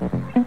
Mm-hmm.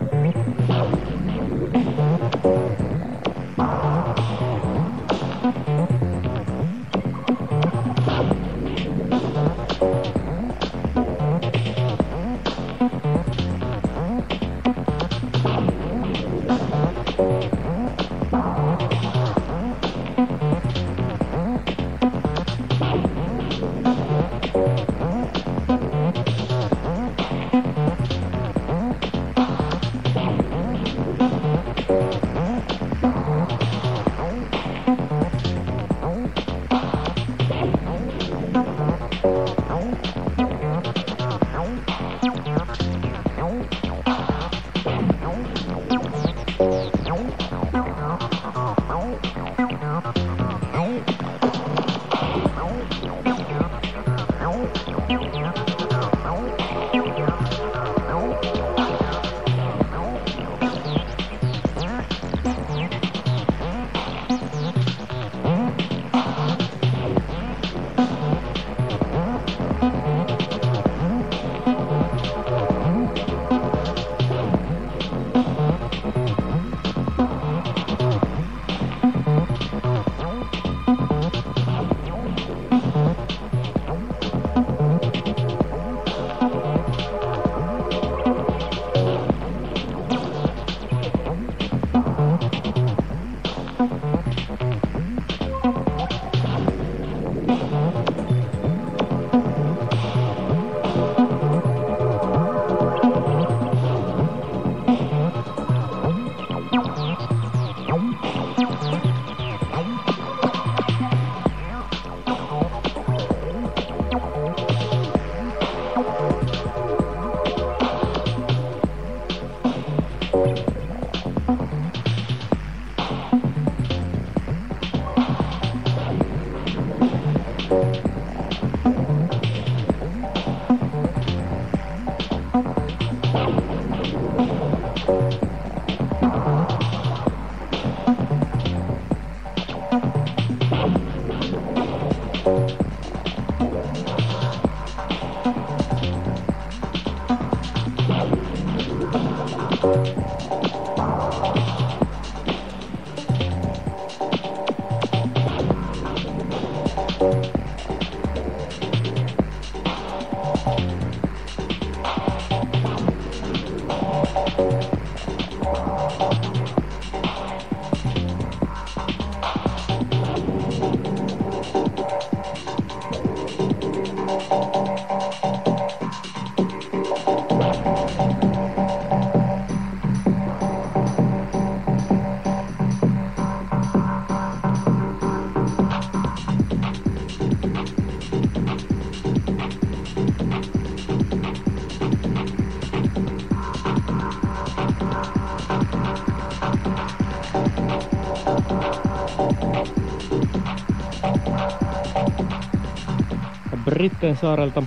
Britteen saarelta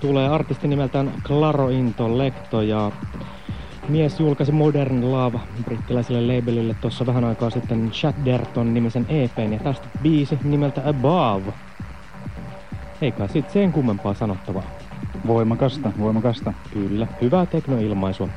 tulee artisti nimeltään Claro Lecto ja mies julkaisi Modern Love brittiläiselle labelille tuossa vähän aikaa sitten Chad Derton nimisen EPn ja tästä biisi nimeltä Above. Eikä sit sen kummempaa sanottavaa. Voimakasta, voimakasta. Kyllä, hyvää teknoilmaisua.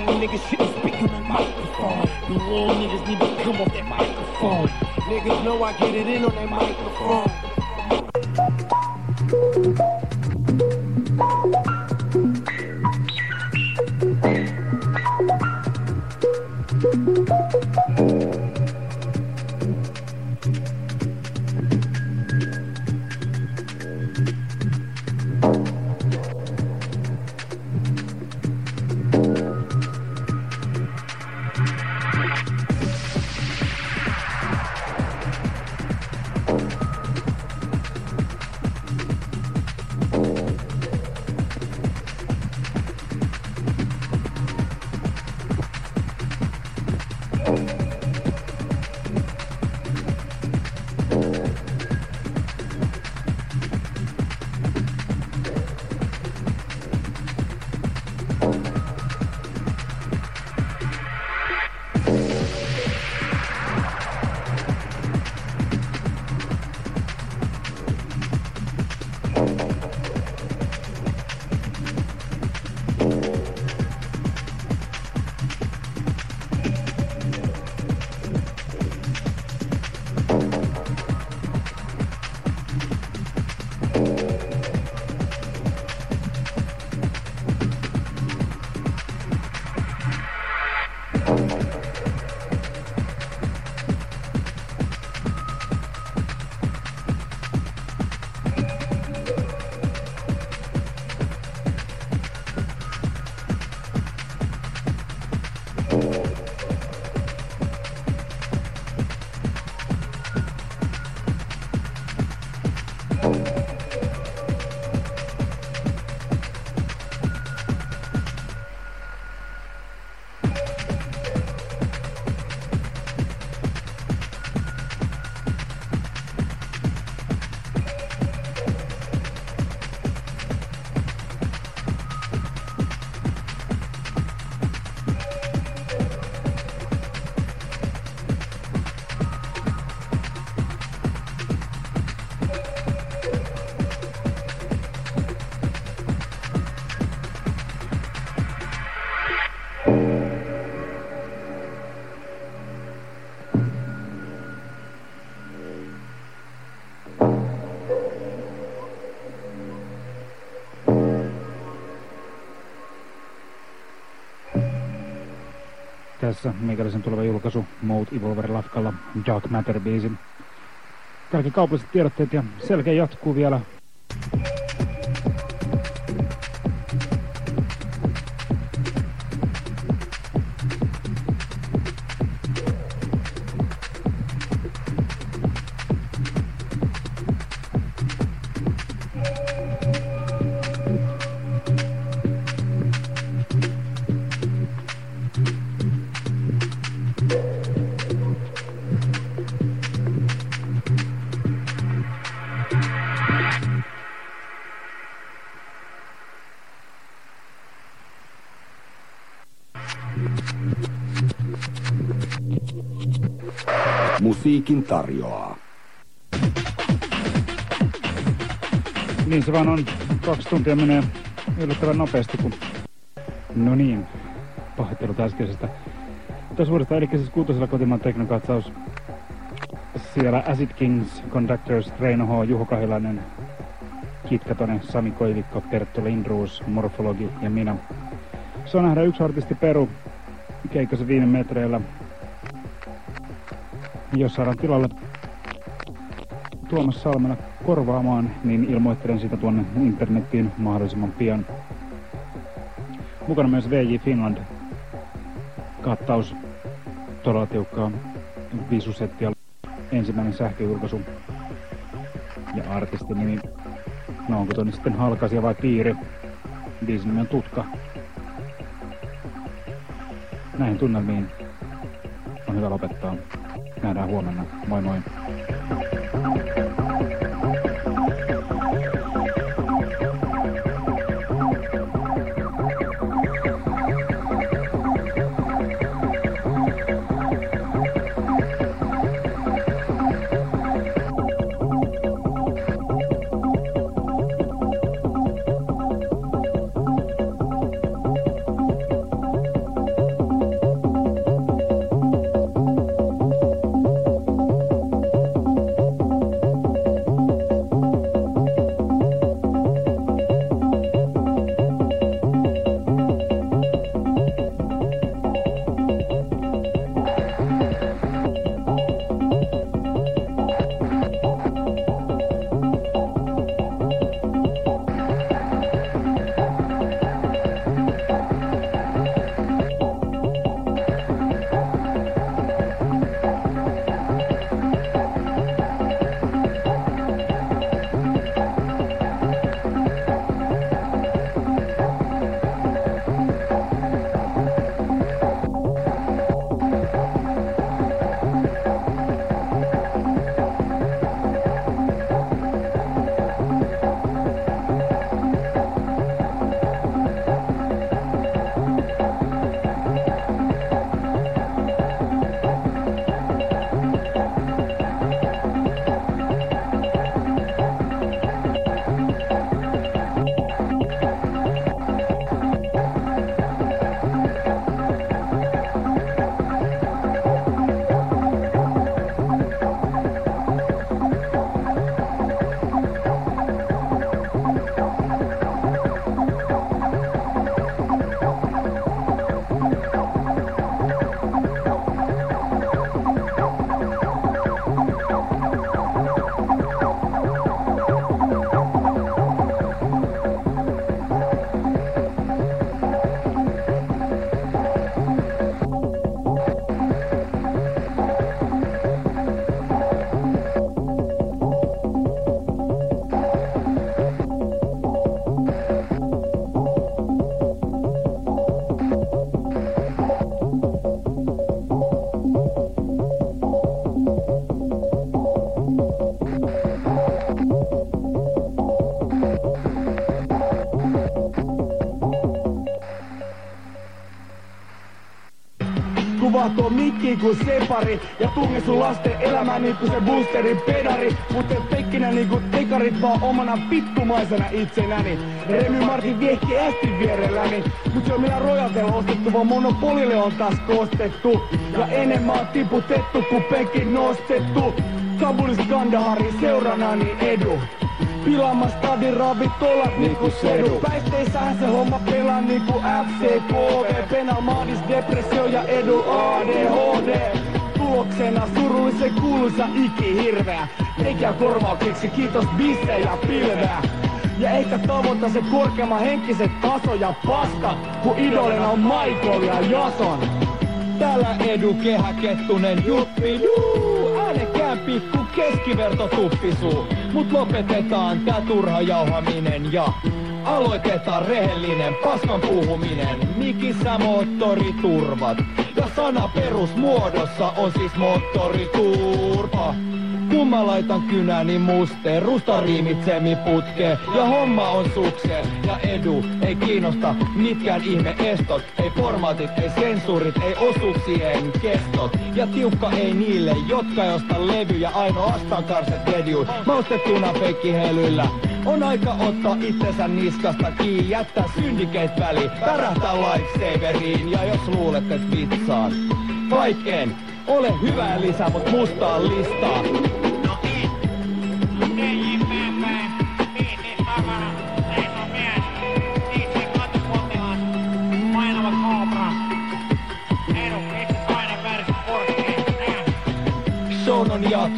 Niggas shouldn't speak on the microphone. You little niggas need to come off that microphone. Niggas know I get it in on that microphone. Tässä meikäläisen tuleva julkaisu Mode Evolver Lafkalla Dark Matter biisi. Kaikki kaupalliset tiedotteet ja selkeä jatkuu vielä Musiikin tarjoaa. Niin se vaan on. Kaksi tuntia menee yllättävän nopeasti, kun... No niin, pahoittelut äskeisestä. Tässä vuodesta, eli siis kuutosella kotimaan teknokatsaus. Siellä Acid Kings, Conductors, Reino H, Juho Kahilainen, Kitkatonen, Sami Koivikko, Perttu Lindruus, Morfologi ja minä. Se on nähdä yksi artisti Peru keikassa viime metreillä jos saadaan tilalle Tuomas Salmena korvaamaan, niin ilmoittelen sitä tuonne internettiin mahdollisimman pian. Mukana myös VJ Finland kattaus todella tiukkaa visusettia. Ensimmäinen sähköjulkaisu ja artistin nimi. No onko tuonne sitten halkasia vai piiri? Biisin nimi on Tutka. Näihin tunnelmiin on hyvä lopettaa. Nähdään huomenna. Moi moi. Mikki kuin separi. Ja tunge sun lasten elämää niinku se boosterin pedari. Mut et pekkinä niinku tekarit vaan omana vittumaisena itsenäni. Remy Martin viehki ästin vierelläni. Mut se on minä rojalteella ostettu vaan monopolille on taas kostettu Ja enemmän on tiputettu kuin pekin nostettu. Kabulis Kandahari seuranani edu Pilaamas stadin ravintolat niinku sedu. Päihteissähän se homma pelaa niinku FCKV Penal Maadis, depressio ja edu ADHD Tuloksena surullisen kuuluisa ikihirveä. Tekijä korvauksiksi kiitos bisse ja pilveä. Ja eikä tavoita se korkeamman henkiset taso ja paska, kun idolina on Michael ja Jason. Täällä Edu Kehä Kettunen juppi juu, äänekään pikku keskiverto tuppisuu. Mut lopetetaan tää turha jauhaminen ja aloitetaan rehellinen paskan puhuminen. Mikissä moottoriturvat ja sana perusmuodossa on siis moottoriturva. Kun mä laitan kynäni musteen, rusta riimitsemi putke Ja homma on sukse ja edu ei kiinnosta mitkään ihme estot. Ei formaatit, ei sensuurit, ei osuuksien kestot. Ja tiukka ei niille, jotka josta levyjä ainoastaan karset vedjuun Maustettuna peikkihelyllä on aika ottaa itsensä niskasta kiinni, jättää syndicate väli, pärähtää lifesaveriin. Ja jos luulet, et vitsaan, vaik en, ole hyvä lisä, mut mustaa listaa.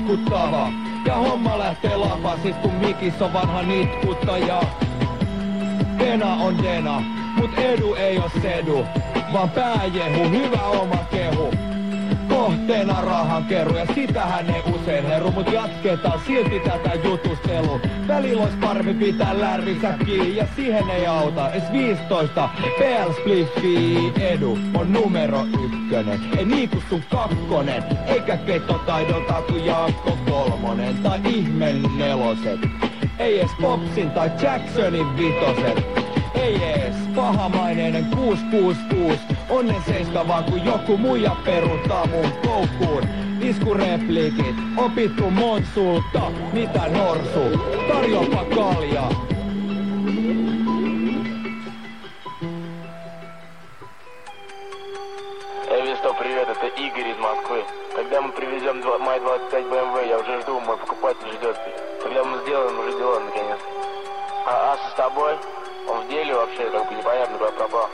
On jatkuttava. Ja homma lähtee lapasis, kun mikis on vanha nitkuttaja. Dena on Dena, mut edu ei oo sedu. Vaan pääjehu, hyvä oma kehu kohteena rahan kerru ja sitähän ei usein heru, mut jatketaan silti tätä jutustelu. Välillä ois parempi pitää lärrinsä kiinni ja siihen ei auta es 15. PL Spliffi edu on numero ykkönen. Ei niinku sun kakkonen, eikä kettotaidolta kuin Jaakko kolmonen tai ihmen neloset. Ei edes Popsin tai Jacksonin vitoset. Ei ees pahamaineinen 666 Onnen seiska vaan kun joku muija peruttaa mun koukkuun Iskureplikit, opittu monsulta Mitä norsu, tarjopa kalja Эвисто, привет, это Игорь из Москвы. Когда мы привезем два- мои 25 BMW, я уже жду, мой покупатель ждет. Когда мы сделаем уже дела наконец. А Аса с тобой? Он в деле вообще, как бы непонятно, куда пропал.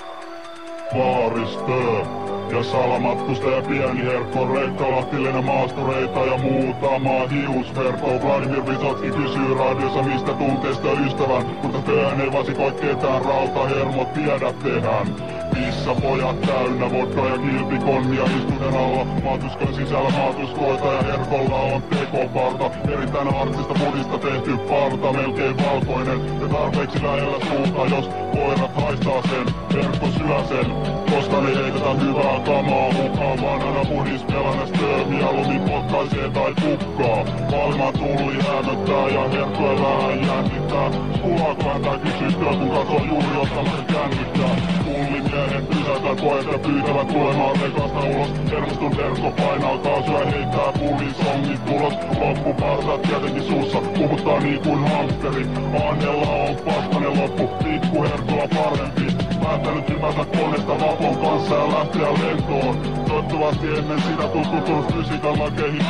Baaristö ja salamatkustaja pieni herkko, reikkalahtillinen maastureita ja muutama hiusverkko. Vladimir Visotski kysyy radiossa mistä tunteesta ystävän, mutta työhän ei vasikoi ketään, rautahermot tiedä tehdään. Missä pojat täynnä vodka ja kilpikonnia istuten alla, maatuskan sisällä maatuskoita ja herkolla on tekoparta. Erittäin artista pudista tehty parta, melkein valkoinen ja tarpeeksi lähellä suuta, jos koirat haistaa sen, verkko syö sen, koska ne heitetään hyvää kamaa mukaan. Vanhana pudis pelana stö, mieluummin potkaisee tai kukkaa. Maailman tulli hämöttää ja herkkoja vähän jännittää. Skulakohan tää kysyttyä, kun katsoo juuri ottamassa kännykkää. Tullimiehen pysäytään pojat ja pyytävät tulemaan rekasta ulos. Hermostun verkko painaa kaasua ja heittää pullin songit ulos. Loppupartat tietenkin suussa, puhuttaa niin kuin hamsteri. Annella on paskanen loppu, pikku herkkola parempi. Päättänyt hypätä koneesta vapon kanssa ja lähteä lentoon. Toivottavasti ennen sitä tutustunut fysiikan lakeihin.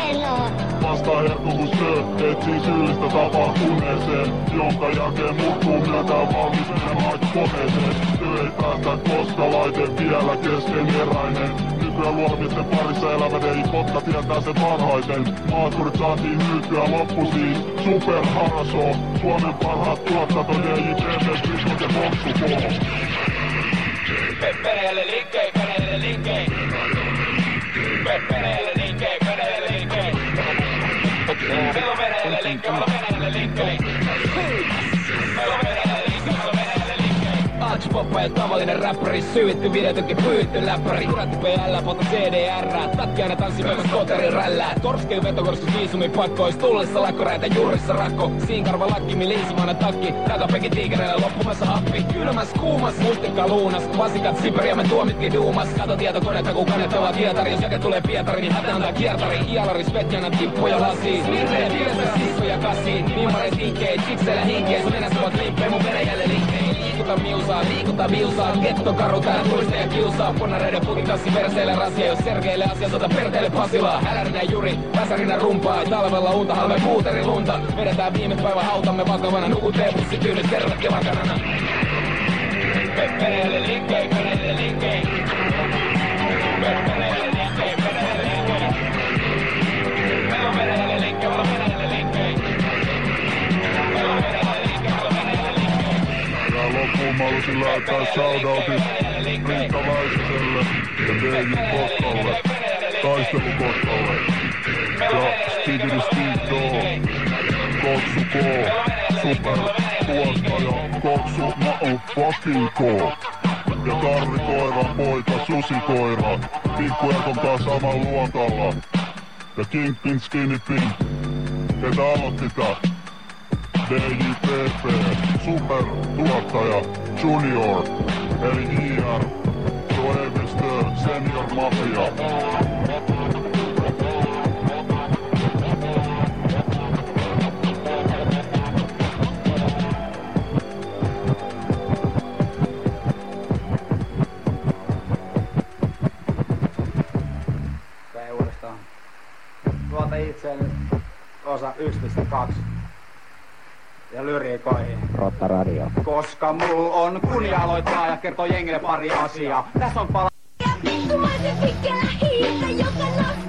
Vastaa herkku kun syö, etsii syyllistä tapahtuneeseen. Jonka jälkeen muuttuu myöntää valmis menemään koneeseen. Työ ei päästä koska laite vielä keskeneräinen. Nykyään luomisten parissa elävät ei kotka tietää sen varhaiten. Maakurit saatiin myytyä loppu siis Super Haraso. Suomen parhaat tuottat on DJ TV, Kristot ja Foxu Pereelle linkkei, pereelle linkkei. Pereelle linkkei, pereelle linkkei. Meillä on pereelle linkkei, linkkei. Archpoppa ja tavallinen räppäri Syytty videotykin pyytty läppäri. Kuratti PL, pota CDR Tatki aina tanssi päivä skoterin rällää. Torskei vetokorskus viisumi pakkois Tullessa lakkoräitä juurissa rakko. Siinkarva lakki, miliisimainen takki. Takapeki tiikereillä loppumassa happi. Kylmäs kuumas, mustikka luunas. Vasikat Siberia, me tuomitkin duumas. Kato tietokonetta, kun kanet ovat kietari Jos jake tulee Pietari, niin hätä antaa kiertari Ialari, Svetjana, tippuja lasiin Smirreen, piirrestä siskoja kasiin Vimmareet hinkkei, chikseillä hinkkei Sun enäs ovat lippei, mun vere jälleen linkkei liikuta miusaa, liikuta viusaa, ketto karu tää muista ja kiusaa. Ponareiden putin tanssi perseille rasia, jos sergeille asia sota perteille pasilaa. Hälärinä juri, väsärinä rumpaa, talvella unta halve puuteri lunta. Vedetään viime päivä hautamme vakavana, nukuteen pussi tyynyt terve kevakanana. Perheelle linkkei, perheelle linkkei. Perheelle halusin lähettää shoutoutit Riikka Väisäselle ja DJ Koskalle, Taistelukoskalle ja Stigri Stig Dog, Koksu K, Super tuottaja, Koksu fucking K. Ja Karri Koiran poika, Susi Koira, Pikku Erkon kanssa saman luokalla. Ja Kingpin Skinny Pin, ketä aloitti tää? DJPP, Super tuottaja, Junior, eli IR, Soevestö, Senior Mafia. Tuota itseäni osa 1.2. Ja lyriikoihin. Rotta Radio. Koska mul on kunnia aloittaa ja kertoo jengille pari asiaa. Tässä on pala... Vittumaisen pikkelä hiirtä, joka nostaa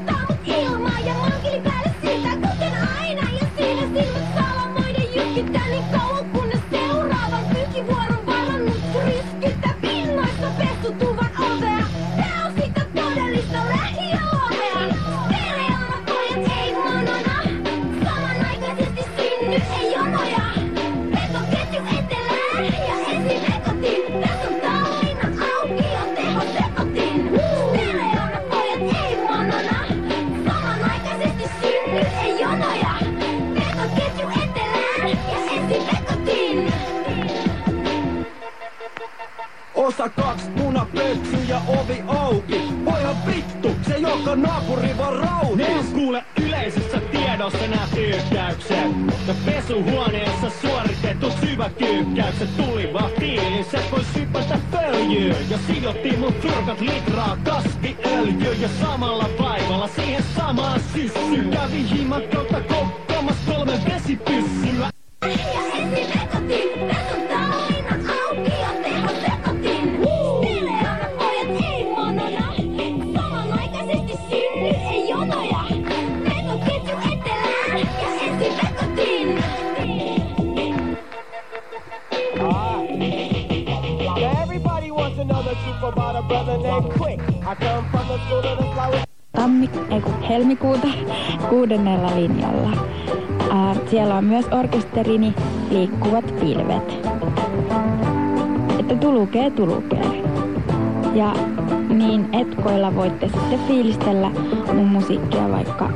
Osa kaks munapöksy ja ovi auki. Voihan vittu, se joka naapuri vaan rautis. Ne kuule yleisessä tiedossa nää pyykkäykset. Ja pesuhuoneessa suoritetut syväkyykkäykset tuli vahtiin. Se voi sypätä följyyn. Ja sidottiin mun fyrkat litraa kasviöljyä. Ja samalla vaivalla siihen samaan syssyyn. Kävi himakolta kokkamas kolme vesipyssyä. Helmikuuta kuudennella linjalla. Ää, siellä on myös orkesterini Liikkuvat pilvet. Että tulukee, tulukee. Ja niin etkoilla voitte sitten fiilistellä mun musiikkia vaikka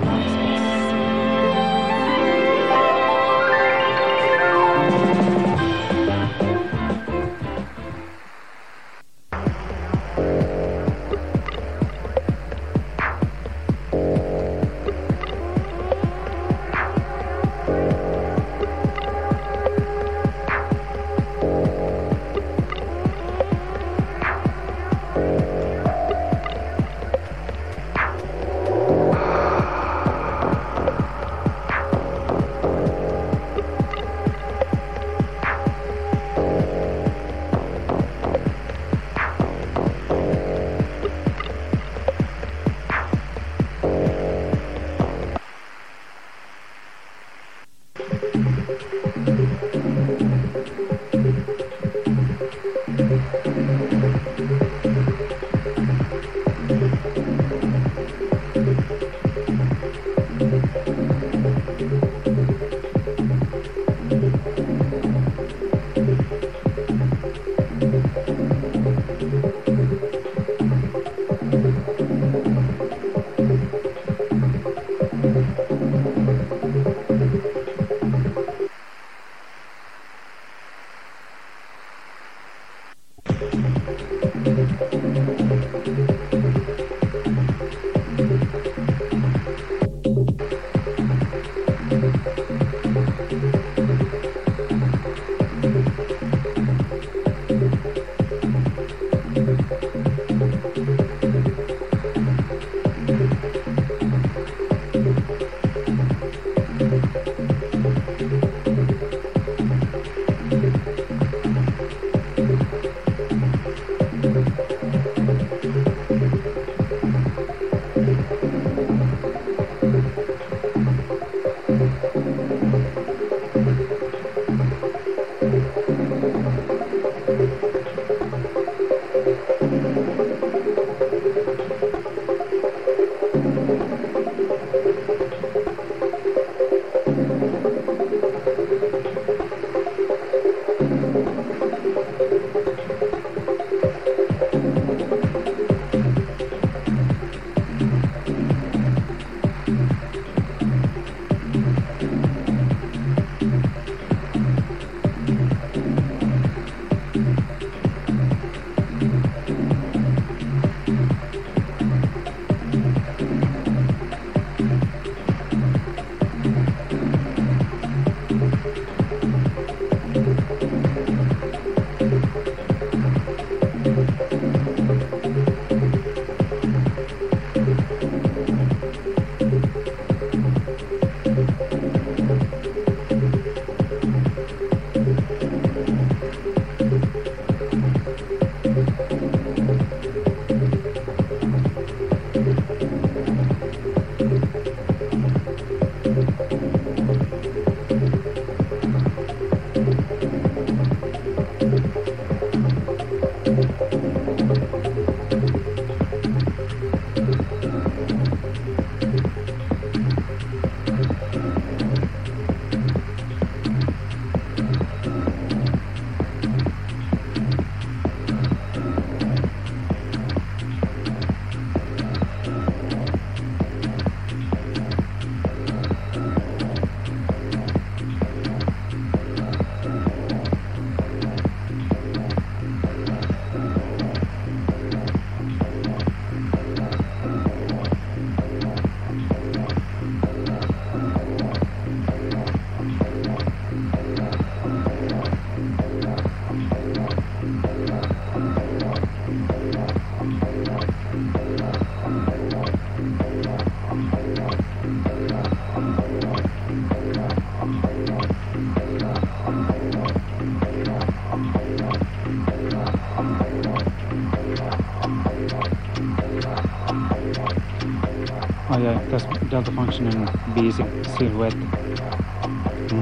Ai ai, tässä Delta Functionin biisi Silhouette.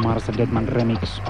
Marsa Deadman Remix.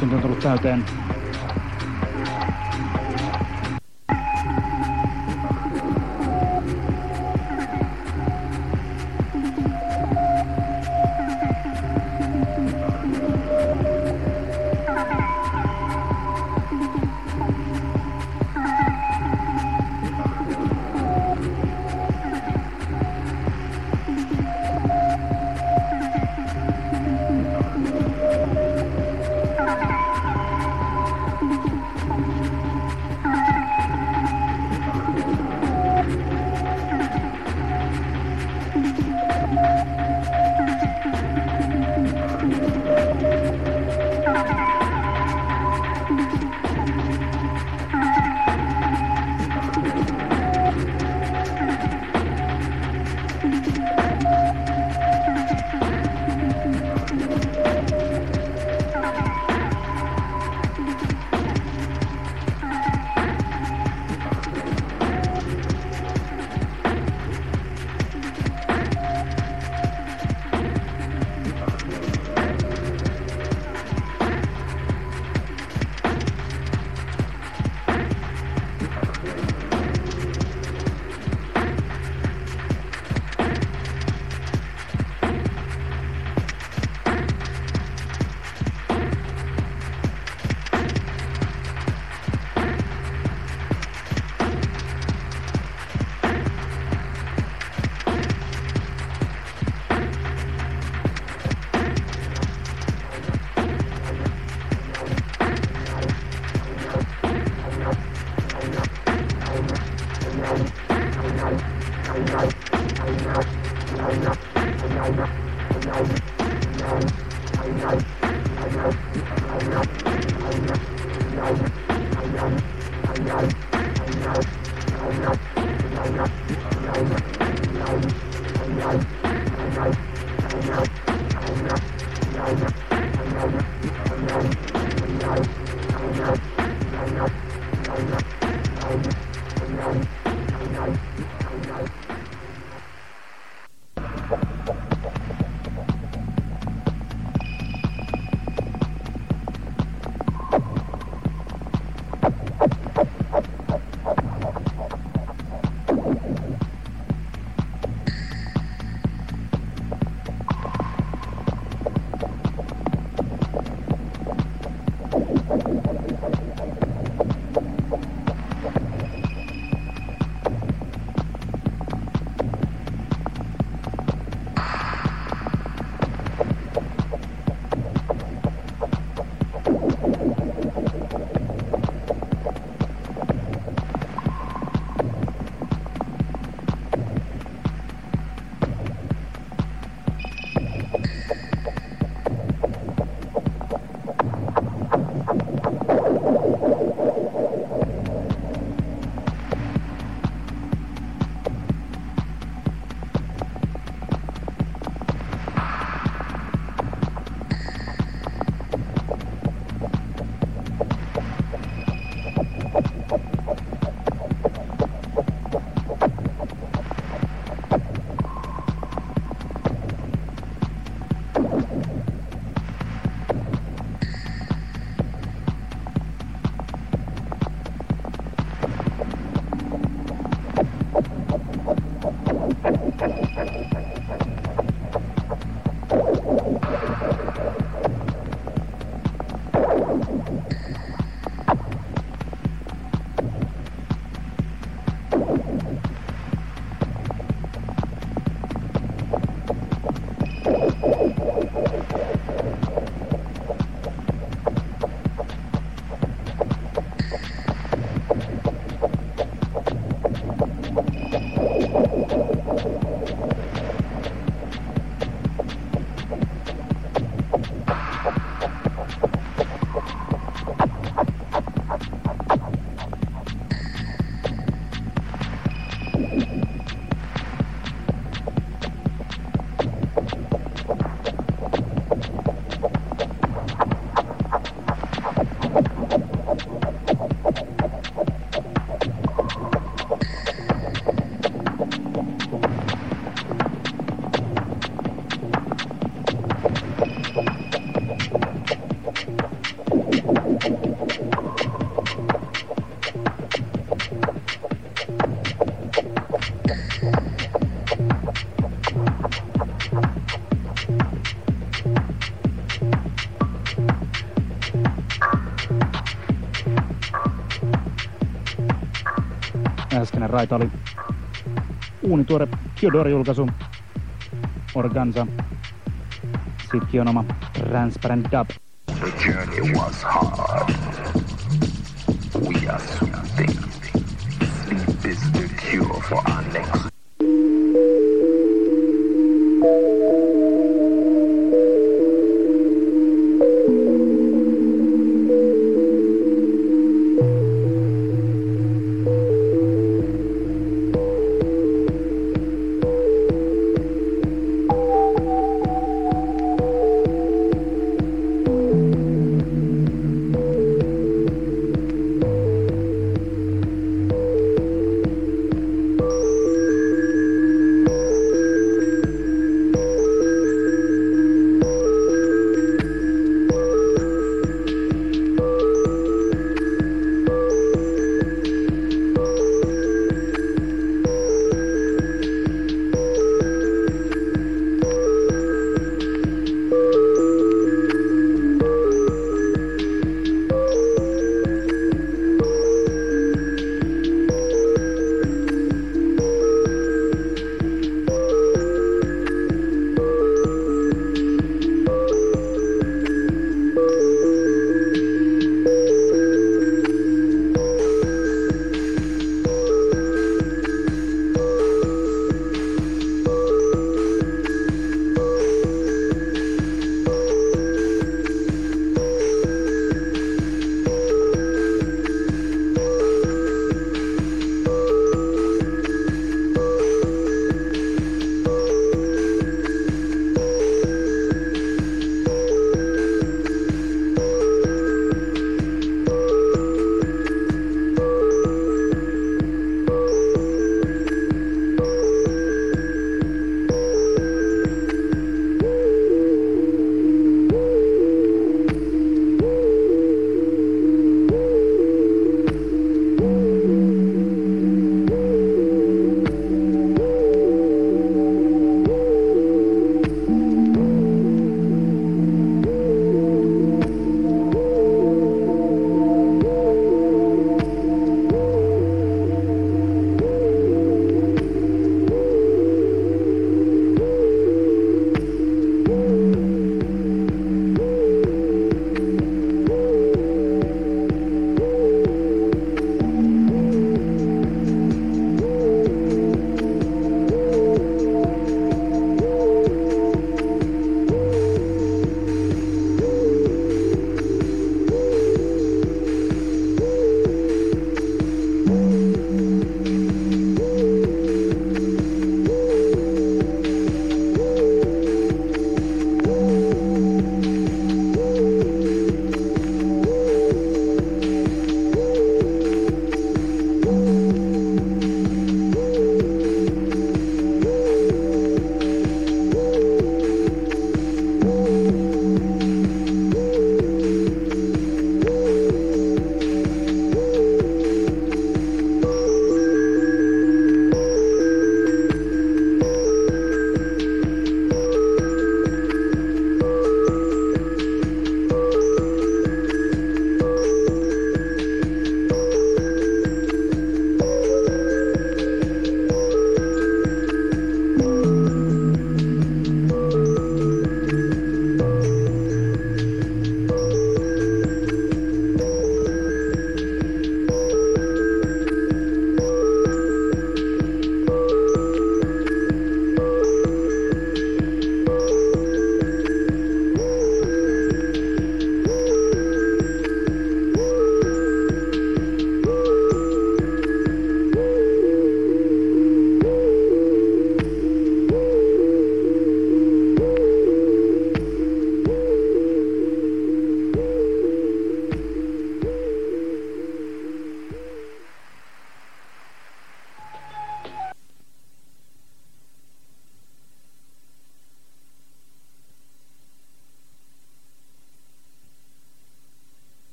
Tuntia on tullut täyteen. Raita oli uunituore Kyodor-julkaisu. Organza. Sitkin on oma Transparent Dub. The journey was hard.